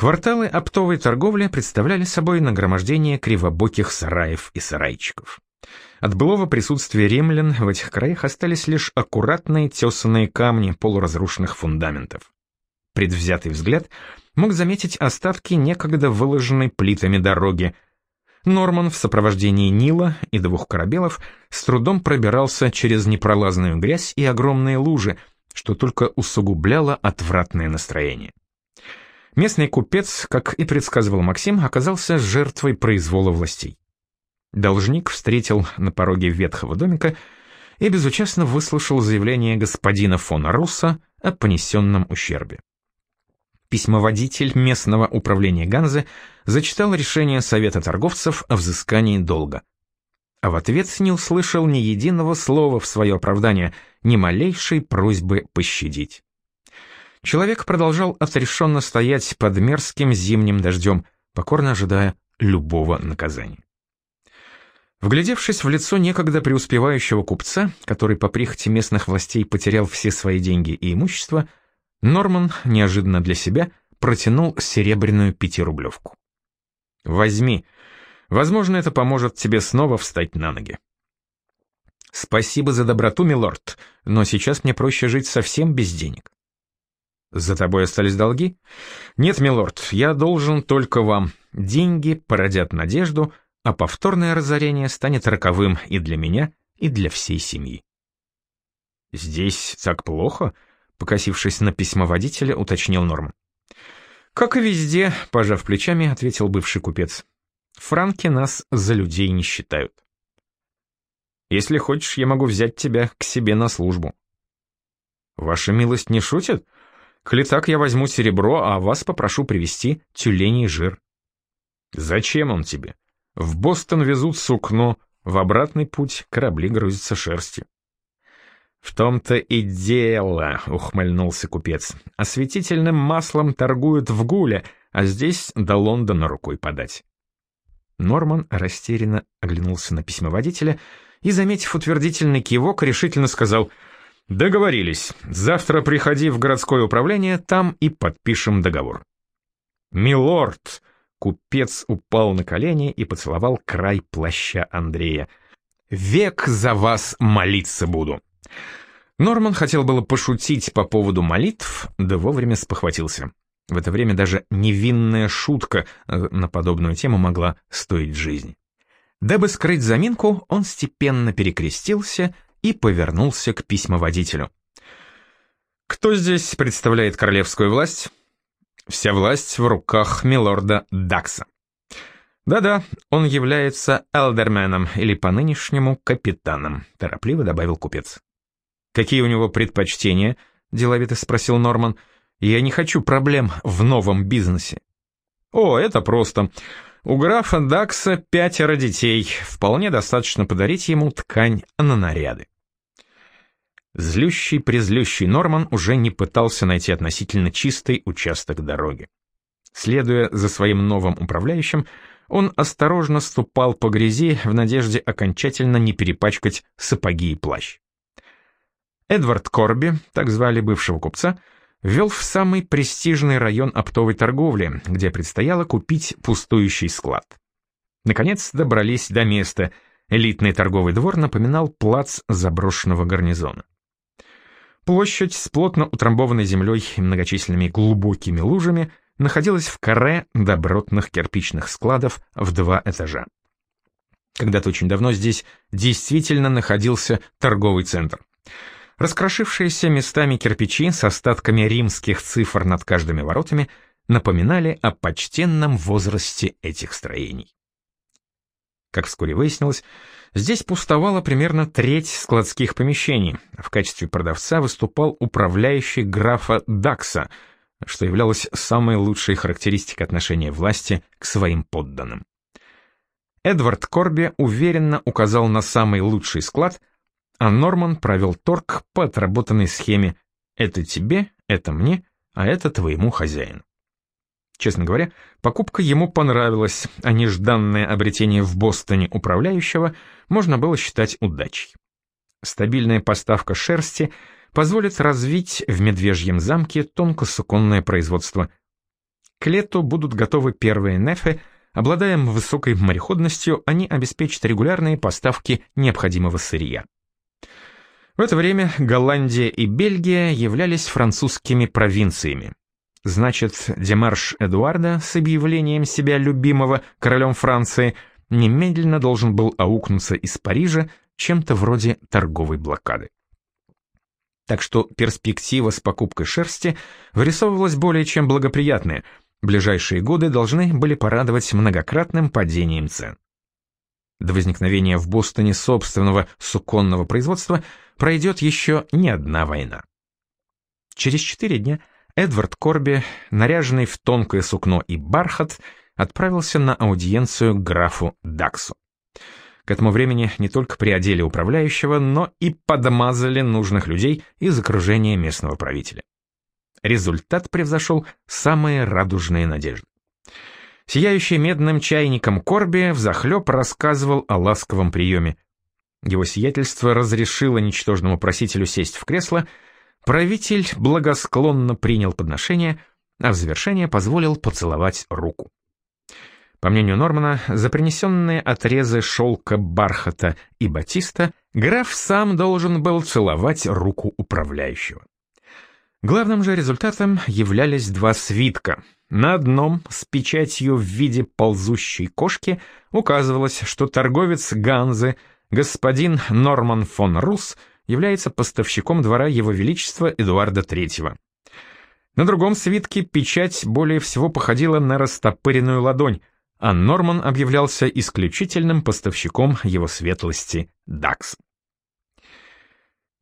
Кварталы оптовой торговли представляли собой нагромождение кривобоких сараев и сарайчиков. От былого присутствия римлян в этих краях остались лишь аккуратные тесанные камни полуразрушенных фундаментов. Предвзятый взгляд мог заметить остатки некогда выложенной плитами дороги. Норман в сопровождении Нила и двух корабелов с трудом пробирался через непролазную грязь и огромные лужи, что только усугубляло отвратное настроение. Местный купец, как и предсказывал Максим, оказался жертвой произвола властей. Должник встретил на пороге ветхого домика и безучастно выслушал заявление господина фон Русса о понесенном ущербе. Письмоводитель местного управления Ганзы зачитал решение Совета торговцев о взыскании долга. А в ответ не услышал ни единого слова в свое оправдание, ни малейшей просьбы пощадить. Человек продолжал отрешенно стоять под мерзким зимним дождем, покорно ожидая любого наказания. Вглядевшись в лицо некогда преуспевающего купца, который по прихоти местных властей потерял все свои деньги и имущество, Норман, неожиданно для себя, протянул серебряную пятирублевку. «Возьми. Возможно, это поможет тебе снова встать на ноги». «Спасибо за доброту, милорд, но сейчас мне проще жить совсем без денег». «За тобой остались долги?» «Нет, милорд, я должен только вам. Деньги породят надежду, а повторное разорение станет роковым и для меня, и для всей семьи». «Здесь так плохо?» — покосившись на письмоводителя, уточнил Норман. «Как и везде», — пожав плечами, ответил бывший купец. «Франки нас за людей не считают». «Если хочешь, я могу взять тебя к себе на службу». «Ваша милость не шутит?» Коли так, я возьму серебро, а вас попрошу привезти тюленей жир. Зачем он тебе? В Бостон везут сукно, в обратный путь корабли грузятся шерстью. «В том-то и дело», — ухмыльнулся купец. «Осветительным маслом торгуют в Гуле, а здесь до Лондона рукой подать». Норман растерянно оглянулся на письмоводителя и, заметив утвердительный кивок, решительно сказал — Договорились. Завтра приходи в городское управление, там и подпишем договор. Милорд! Купец упал на колени и поцеловал край плаща Андрея. «Век за вас молиться буду!» Норман хотел было пошутить по поводу молитв, да вовремя спохватился. В это время даже невинная шутка э, на подобную тему могла стоить жизни. Дабы скрыть заминку, он степенно перекрестился и повернулся к письмоводителю. «Кто здесь представляет королевскую власть?» «Вся власть в руках милорда Дакса». «Да-да, он является элдерменом или по-нынешнему капитаном», — торопливо добавил купец. «Какие у него предпочтения?» — деловито спросил Норман. «Я не хочу проблем в новом бизнесе». «О, это просто. У графа Дакса пятеро детей. Вполне достаточно подарить ему ткань на наряды. Злющий-презлющий Норман уже не пытался найти относительно чистый участок дороги. Следуя за своим новым управляющим, он осторожно ступал по грязи в надежде окончательно не перепачкать сапоги и плащ. Эдвард Корби, так звали бывшего купца, вел в самый престижный район оптовой торговли, где предстояло купить пустующий склад. Наконец добрались до места. Элитный торговый двор напоминал плац заброшенного гарнизона. Площадь с плотно утрамбованной землей и многочисленными глубокими лужами находилась в каре добротных кирпичных складов в два этажа. Когда-то очень давно здесь действительно находился торговый центр. Раскрошившиеся местами кирпичи с остатками римских цифр над каждыми воротами напоминали о почтенном возрасте этих строений. Как вскоре выяснилось, здесь пустовала примерно треть складских помещений. В качестве продавца выступал управляющий графа Дакса, что являлось самой лучшей характеристикой отношения власти к своим подданным. Эдвард Корби уверенно указал на самый лучший склад, а Норман провел торг по отработанной схеме «это тебе, это мне, а это твоему хозяину». Честно говоря, покупка ему понравилась, а нежданное обретение в Бостоне управляющего можно было считать удачей. Стабильная поставка шерсти позволит развить в Медвежьем замке тонкосуконное производство. К лету будут готовы первые нефы, обладая высокой мореходностью, они обеспечат регулярные поставки необходимого сырья. В это время Голландия и Бельгия являлись французскими провинциями. Значит, демарш Эдуарда с объявлением себя любимого королем Франции немедленно должен был аукнуться из Парижа чем-то вроде торговой блокады. Так что перспектива с покупкой шерсти вырисовывалась более чем благоприятная. Ближайшие годы должны были порадовать многократным падением цен. До возникновения в Бостоне собственного суконного производства пройдет еще не одна война. Через четыре дня Эдвард Корби, наряженный в тонкое сукно и бархат, отправился на аудиенцию к графу Даксу. К этому времени не только приодели управляющего, но и подмазали нужных людей из окружения местного правителя. Результат превзошел самые радужные надежды. Сияющий медным чайником Корби взахлеб рассказывал о ласковом приеме. Его сиятельство разрешило ничтожному просителю сесть в кресло, правитель благосклонно принял подношение, а в завершение позволил поцеловать руку. По мнению Нормана, за принесенные отрезы шелка, бархата и батиста граф сам должен был целовать руку управляющего. Главным же результатом являлись два свитка. На одном с печатью в виде ползущей кошки указывалось, что торговец Ганзы, господин Норман фон Рус, является поставщиком двора Его Величества Эдуарда III. На другом свитке печать более всего походила на растопыренную ладонь, а Норман объявлялся исключительным поставщиком его светлости Дакс.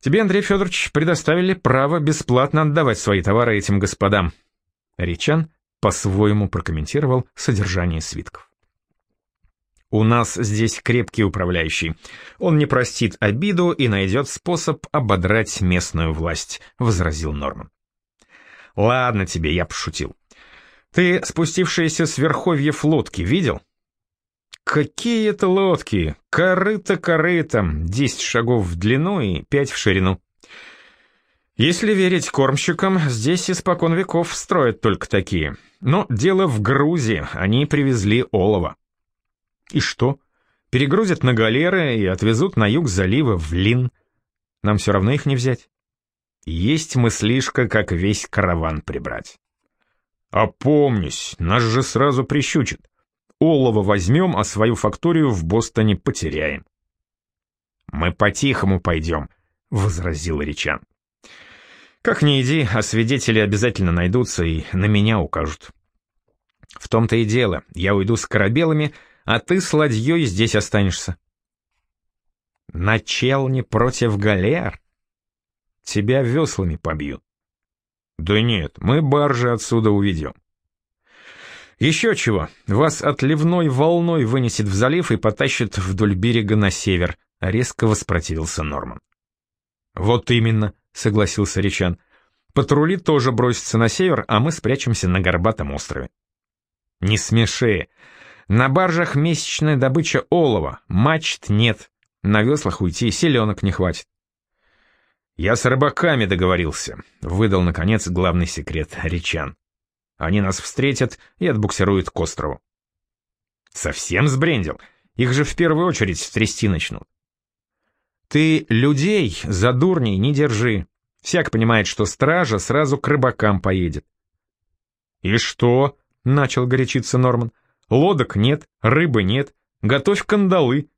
Тебе, Андрей Федорович, предоставили право бесплатно отдавать свои товары этим господам. Речан по-своему прокомментировал содержание свитков. У нас здесь крепкий управляющий. Он не простит обиду и найдет способ ободрать местную власть, возразил Норман. Ладно тебе, я пошутил. Ты спустившиеся с верховьев лодки видел? Какие это лодки? Корыто корытом, 10 шагов в длину и 5 в ширину. Если верить кормщикам, здесь испокон веков строят только такие. Но дело в грузе, они привезли олово. И что? Перегрузят на галеры и отвезут на юг залива в Лин. Нам все равно их не взять. Есть мыслишка, как весь караван прибрать. Опомнись, нас же сразу прищучат. Олово возьмем, а свою факторию в Бостоне потеряем. «Мы по-тихому пойдем», — возразил Ричан. «Как ни иди, а свидетели обязательно найдутся и на меня укажут». «В том-то и дело, я уйду с корабелами, а ты с ладьей здесь останешься». «Начелни против галер?» «Тебя веслами побьют». «Да нет, мы баржи отсюда уведем». «Еще чего, вас отливной волной вынесет в залив и потащит вдоль берега на север», — резко воспротивился Норман. «Вот именно», — согласился Ричан. «Патрули тоже бросятся на север, а мы спрячемся на горбатом острове». «Не смеши. На баржах месячная добыча олова, мачт нет, на веслах уйти селенок не хватит». «Я с рыбаками договорился», — выдал, наконец, главный секрет Ричан. Они нас встретят и отбуксируют к острову. Совсем сбрендил? Их же в первую очередь трясти начнут. Ты людей за дурней не держи. Всяк понимает, что стража сразу к рыбакам поедет. «И что?» — начал горячиться Норман. «Лодок нет, рыбы нет, готовь кандалы».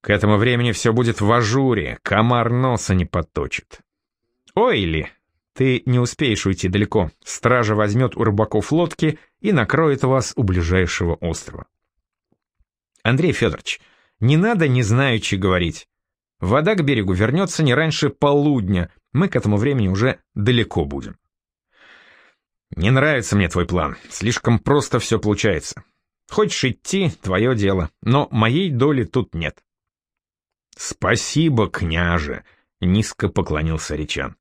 К этому времени все будет в ажуре, комар носа не подточит. «Ой ли!» Ты не успеешь уйти далеко. Стража возьмет у рыбаков лодки и накроет вас у ближайшего острова. Андрей Федорович, не надо не знаючи говорить. Вода к берегу вернется не раньше полудня, мы к этому времени уже далеко будем. Не нравится мне твой план, слишком просто все получается. Хочешь идти, твое дело, но моей доли тут нет. Спасибо, княже, низко поклонился Речан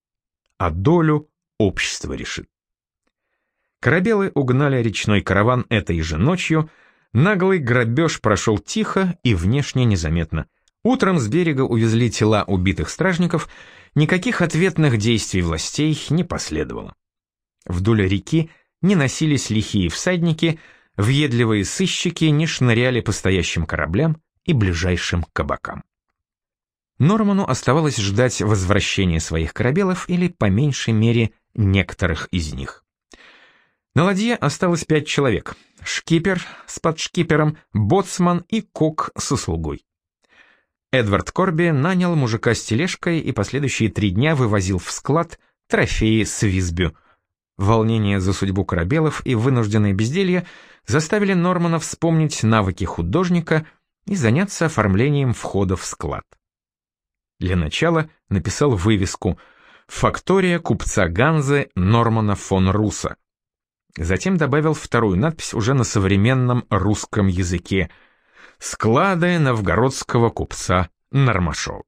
а долю общество решит. Корабелы угнали речной караван этой же ночью, наглый грабеж прошел тихо и внешне незаметно. Утром с берега увезли тела убитых стражников, никаких ответных действий властей не последовало. Вдоль реки не носились лихие всадники, въедливые сыщики не шныряли по стоящим кораблям и ближайшим кабакам. Норману оставалось ждать возвращения своих корабелов или, по меньшей мере, некоторых из них. На ладье осталось пять человек. Шкипер с подшкипером, боцман и кок со слугой. Эдвард Корби нанял мужика с тележкой и последующие три дня вывозил в склад трофеи с Визбю. Волнение за судьбу корабелов и вынужденное безделье заставили Нормана вспомнить навыки художника и заняться оформлением входа в склад. Для начала написал вывеску «Фактория купца Ганзы Нормана фон Руса». Затем добавил вторую надпись уже на современном русском языке – Склады новгородского купца Нормашова.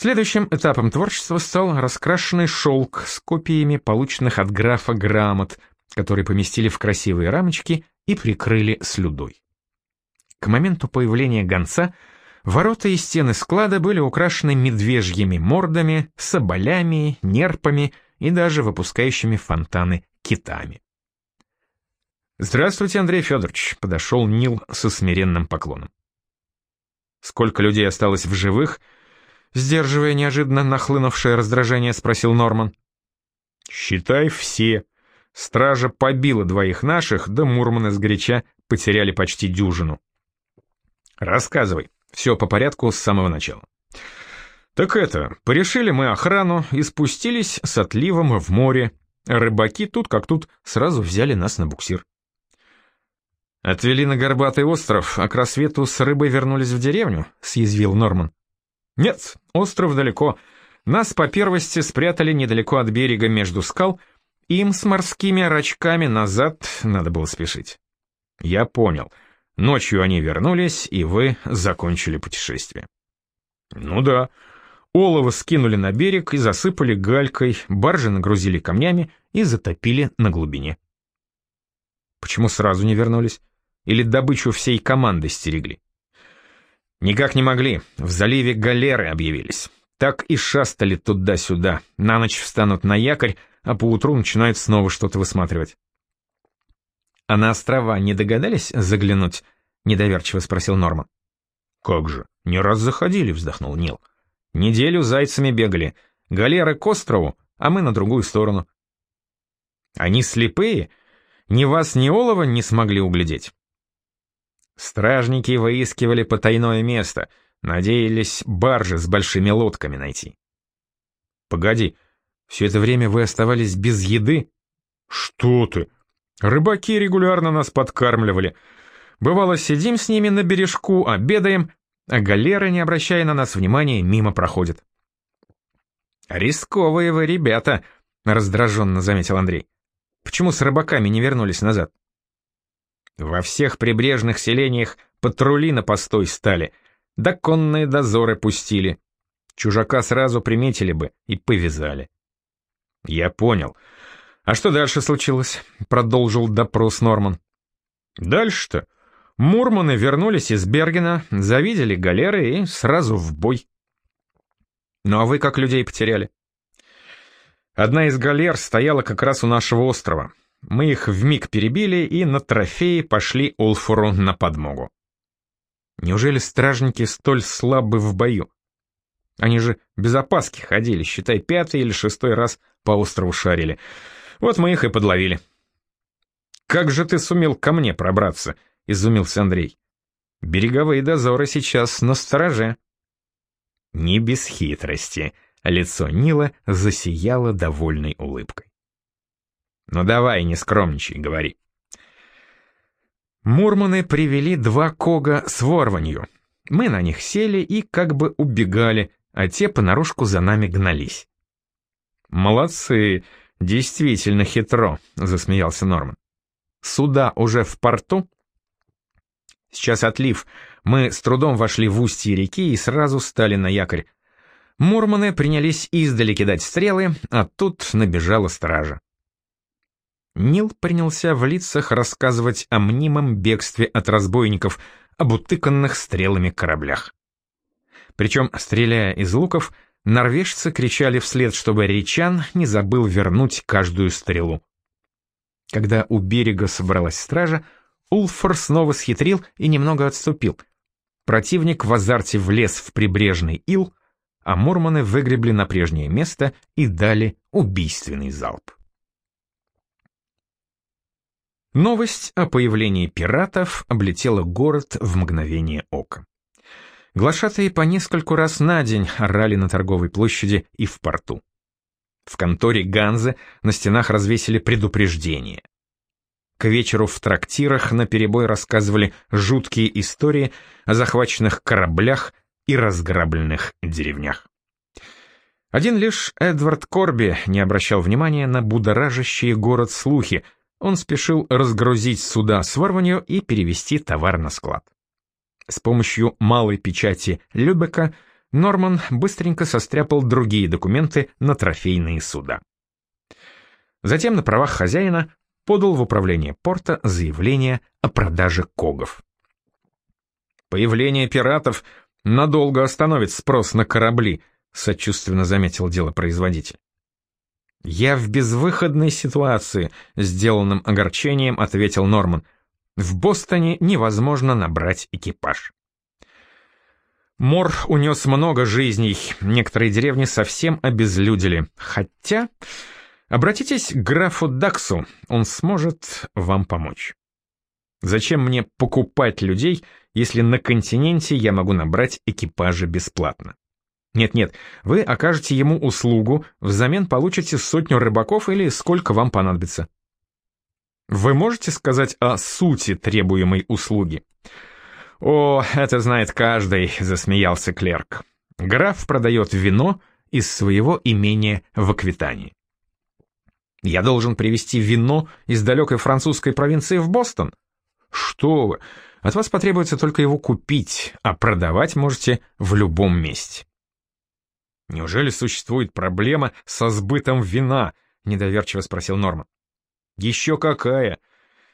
Следующим этапом творчества стал раскрашенный шелк с копиями полученных от графа грамот, которые поместили в красивые рамочки и прикрыли слюдой. К моменту появления гонца ворота и стены склада были украшены медвежьими мордами, соболями, нерпами и даже выпускающими фонтаны китами. «Здравствуйте, Андрей Федорович», — подошел Нил со смиренным поклоном. «Сколько людей осталось в живых?» Сдерживая неожиданно нахлынувшее раздражение, спросил Норман. «Считай все. Стража побила двоих наших, да Мурманы сгоряча потеряли почти дюжину». «Рассказывай. Все по порядку с самого начала». «Так это, порешили мы охрану и спустились с отливом в море. Рыбаки тут как тут сразу взяли нас на буксир. «Отвели на Горбатый остров, а к рассвету с рыбой вернулись в деревню?» — съязвил Норман. «Нет, остров далеко. Нас по первости спрятали недалеко от берега между скал, им с морскими рачками назад надо было спешить». «Я понял. Ночью они вернулись, и вы закончили путешествие». «Ну да. Олово скинули на берег и засыпали галькой, баржи нагрузили камнями и затопили на глубине». «Почему сразу не вернулись?» Или добычу всей команды стерегли? Никак не могли. В заливе галеры объявились. Так и шастали туда-сюда. На ночь встанут на якорь, а поутру начинают снова что-то высматривать. «А на острова не догадались заглянуть?» — недоверчиво спросил Норман. «Как же, не раз заходили», — вздохнул Нил. «Неделю зайцами бегали. Галеры к острову, а мы на другую сторону». «Они слепые? Ни вас, ни олова не смогли углядеть?» Стражники выискивали потайное место, надеялись баржи с большими лодками найти. «Погоди, все это время вы оставались без еды?» «Что ты? Рыбаки регулярно нас подкармливали. Бывало, сидим с ними на бережку, обедаем, а галеры, не обращая на нас внимания, мимо проходят». «Рисковые вы ребята», — раздраженно заметил Андрей. «Почему с рыбаками не вернулись назад?» Во всех прибрежных селениях патрули на постой стали, да конные дозоры пустили. Чужака сразу приметили бы и повязали. Я понял. А что дальше случилось? Продолжил допрос Норман. Дальше-то? Мурманы вернулись из Бергена, завидели галеры и сразу в бой. Ну а вы как людей потеряли? Одна из галер стояла как раз у нашего острова. Мы их вмиг перебили и на трофеи пошли Олфору на подмогу. Неужели стражники столь слабы в бою? Они же без опаски ходили, считай, пятый или шестой раз по острову шарили. Вот мы их и подловили. «Как же ты сумел ко мне пробраться?» — изумился Андрей. «Береговые дозоры сейчас на стороже». Не без хитрости. Лицо Нила засияло довольной улыбкой. Ну давай, не скромничай, говори. Мурманы привели два кога с ворванью. Мы на них сели и как бы убегали, а те понарошку за нами гнались. «Молодцы, действительно хитро», — засмеялся Норман. «Суда уже в порту?» «Сейчас отлив. Мы с трудом вошли в устье реки и сразу стали на якорь. Мурманы принялись издали кидать стрелы, а тут набежала стража. Нил принялся в лицах рассказывать о мнимом бегстве от разбойников, об утыканных стрелами кораблях. Причем, стреляя из луков, норвежцы кричали вслед, чтобы Ричан не забыл вернуть каждую стрелу. Когда у берега собралась стража, Улфор снова схитрил и немного отступил. Противник в азарте влез в прибрежный ил, а мурманы выгребли на прежнее место и дали убийственный залп. Новость о появлении пиратов облетела город в мгновение ока. Глашатые по нескольку раз на день орали на торговой площади и в порту. В конторе Ганзы на стенах развесили предупреждение. К вечеру в трактирах наперебой рассказывали жуткие истории о захваченных кораблях и разграбленных деревнях. Один лишь Эдвард Корби не обращал внимания на будоражащие город слухи, он спешил разгрузить суда с ворванью и перевести товар на склад. С помощью малой печати Любека Норман быстренько состряпал другие документы на трофейные суда. Затем на правах хозяина подал в управление порта заявление о продаже когов. Появление пиратов надолго остановит спрос на корабли, сочувственно заметил делопроизводитель. «Я в безвыходной ситуации», — сделанным огорчением ответил Норман. «В Бостоне невозможно набрать экипаж». Мор унес много жизней, некоторые деревни совсем обезлюдили. Хотя, обратитесь к графу Даксу, он сможет вам помочь. Зачем мне покупать людей, если на континенте я могу набрать экипажи бесплатно? Нет-нет, вы окажете ему услугу, взамен получите сотню рыбаков или сколько вам понадобится. Вы можете сказать о сути требуемой услуги? О, это знает каждый, засмеялся клерк. Граф продает вино из своего имения в Аквитании. Я должен привезти вино из далекой французской провинции в Бостон? Что вы, от вас потребуется только его купить, а продавать можете в любом месте. «Неужели существует проблема со сбытом вина?» — недоверчиво спросил Норман. «Еще какая!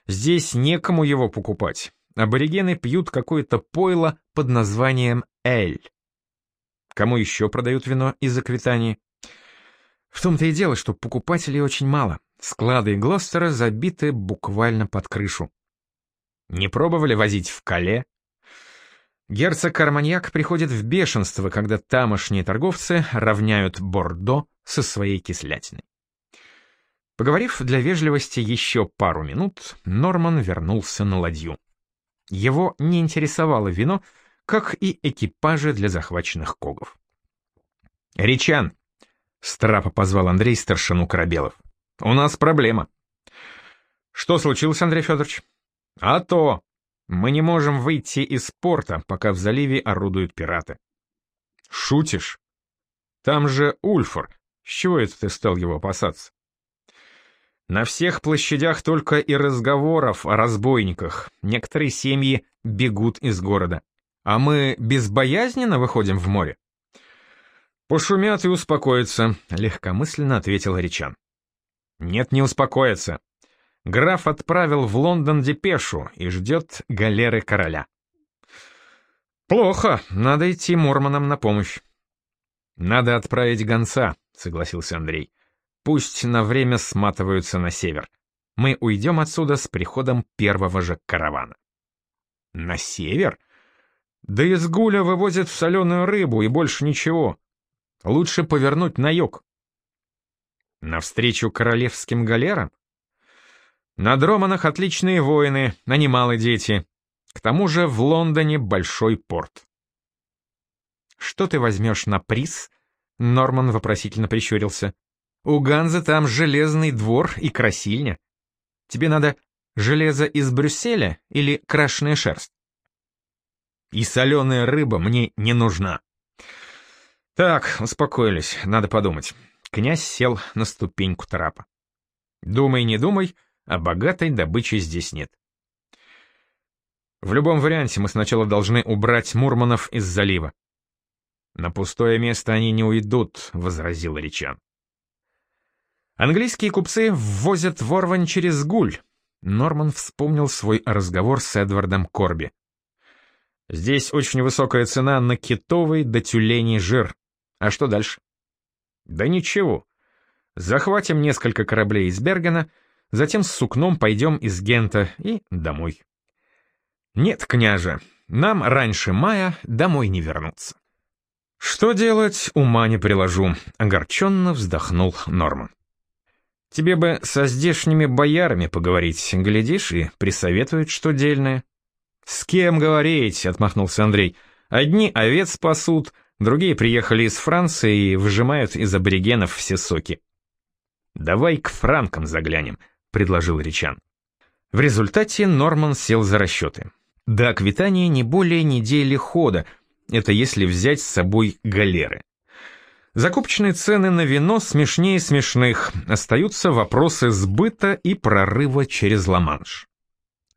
Здесь некому его покупать. Аборигены пьют какое-то пойло под названием «эль». Кому еще продают вино из Аквитании? В том-то и дело, что покупателей очень мало. Склады Глостера забиты буквально под крышу. Не пробовали возить в Кале? Герцог Арманьяк приходит в бешенство, когда тамошние торговцы равняют Бордо со своей кислятиной. Поговорив для вежливости еще пару минут, Норман вернулся на ладью. Его не интересовало вино, как и экипажи для захваченных когов. «Речан!» — страпа позвал Андрей старшину Корабелов. «У нас проблема». «Что случилось, Андрей Федорович?» «А то! Мы не можем выйти из порта, пока в заливе орудуют пираты. Шутишь? Там же Ульфор. С чего это ты стал его опасаться? На всех площадях только и разговоров о разбойниках. Некоторые семьи бегут из города. А мы безбоязненно выходим в море? Пошумят и успокоятся, легкомысленно ответил Ричан. Нет, не успокоятся граф отправил в Лондон депешу и ждет галеры короля. «Плохо, надо идти Мурманам на помощь». «Надо отправить гонца», — согласился Андрей. «Пусть на время сматываются на север. Мы уйдем отсюда с приходом первого же каравана». «На север? Да из Гуля вывозят соленую рыбу и больше ничего. Лучше повернуть на юг». «Навстречу королевским галерам?» На Дроманах отличные воины, на немалые дети. К тому же в Лондоне большой порт. «Что ты возьмешь на приз?» Норман вопросительно прищурился. «У Ганзы там железный двор и красильня. Тебе надо железо из Брюсселя или крашеная шерсть?» «И соленая рыба мне не нужна». «Так, успокоились, надо подумать». Князь сел на ступеньку трапа. «Думай, не думай, а богатой добычи здесь нет. В любом варианте мы сначала должны убрать Мурманов из залива. На пустое место они не уйдут, — возразил Ричан. Английские купцы ввозят ворвань через гуль. Норман вспомнил свой разговор с Эдвардом Корби. Здесь очень высокая цена на китовый да тюленей жир. А что дальше? Да ничего. Захватим несколько кораблей из Бергена — затем с сукном пойдем из Гента и домой. Нет, княже, нам раньше мая домой не вернуться. Что делать, ума не приложу, огорченно вздохнул Норман. Тебе бы со здешними боярами поговорить, глядишь, и присоветуют что дельное. С кем говорить, отмахнулся Андрей. Одни овец пасут, другие приехали из Франции и выжимают из аборигенов все соки. «Давай к франкам заглянем», — предложил Ричан. В результате Норман сел за расчеты. До Аквитании не более недели хода, это если взять с собой галеры. Закупочные цены на вино смешнее смешных, остаются вопросы сбыта и прорыва через Ла-Манш.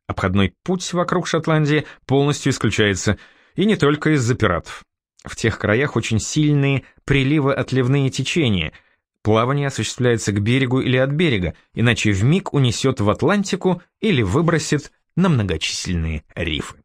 Обходной путь вокруг Шотландии полностью исключается, и не только из-за пиратов. В тех краях очень сильные приливы-отливные течения. Плавание осуществляется к берегу или от берега, иначе в миг унесет в Атлантику или выбросит на многочисленные рифы.